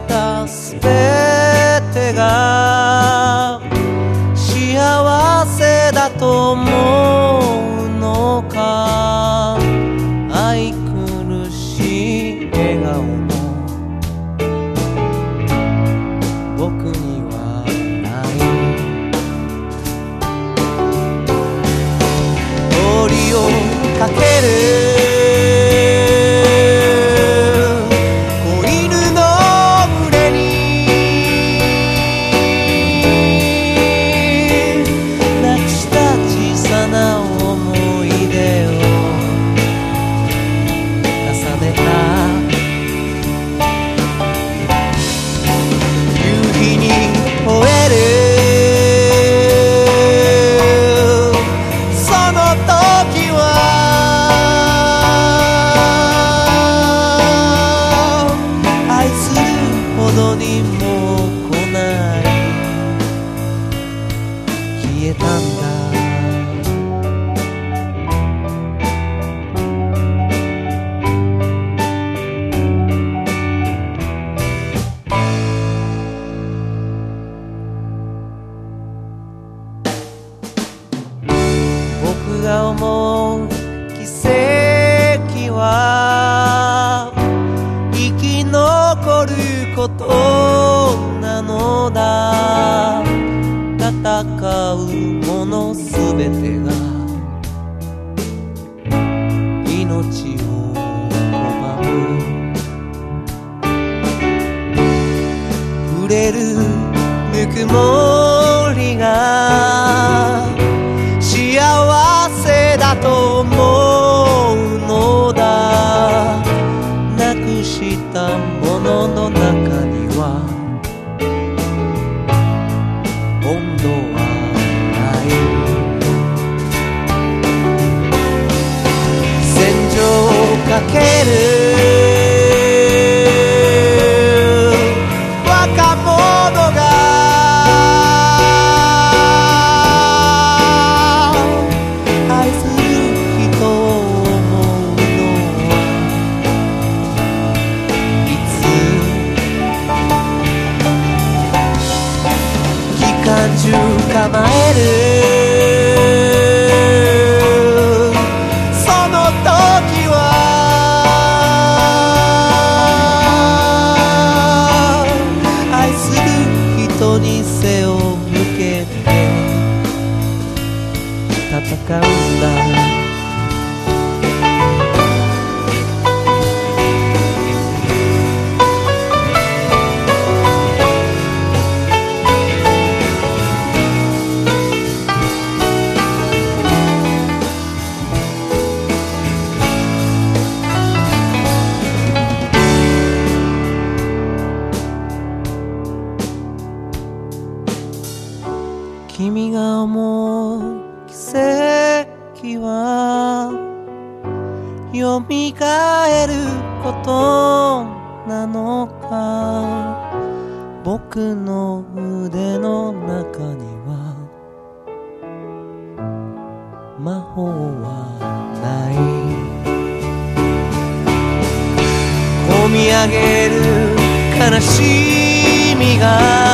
たすべてが幸せだと思う。生き残ることなのだ。戦うものすべてが命をしたものの中には温度を戦うんだ。君が思う奇跡は蘇ることなのか？僕の腕の中には魔法はない。込み上げる悲しみが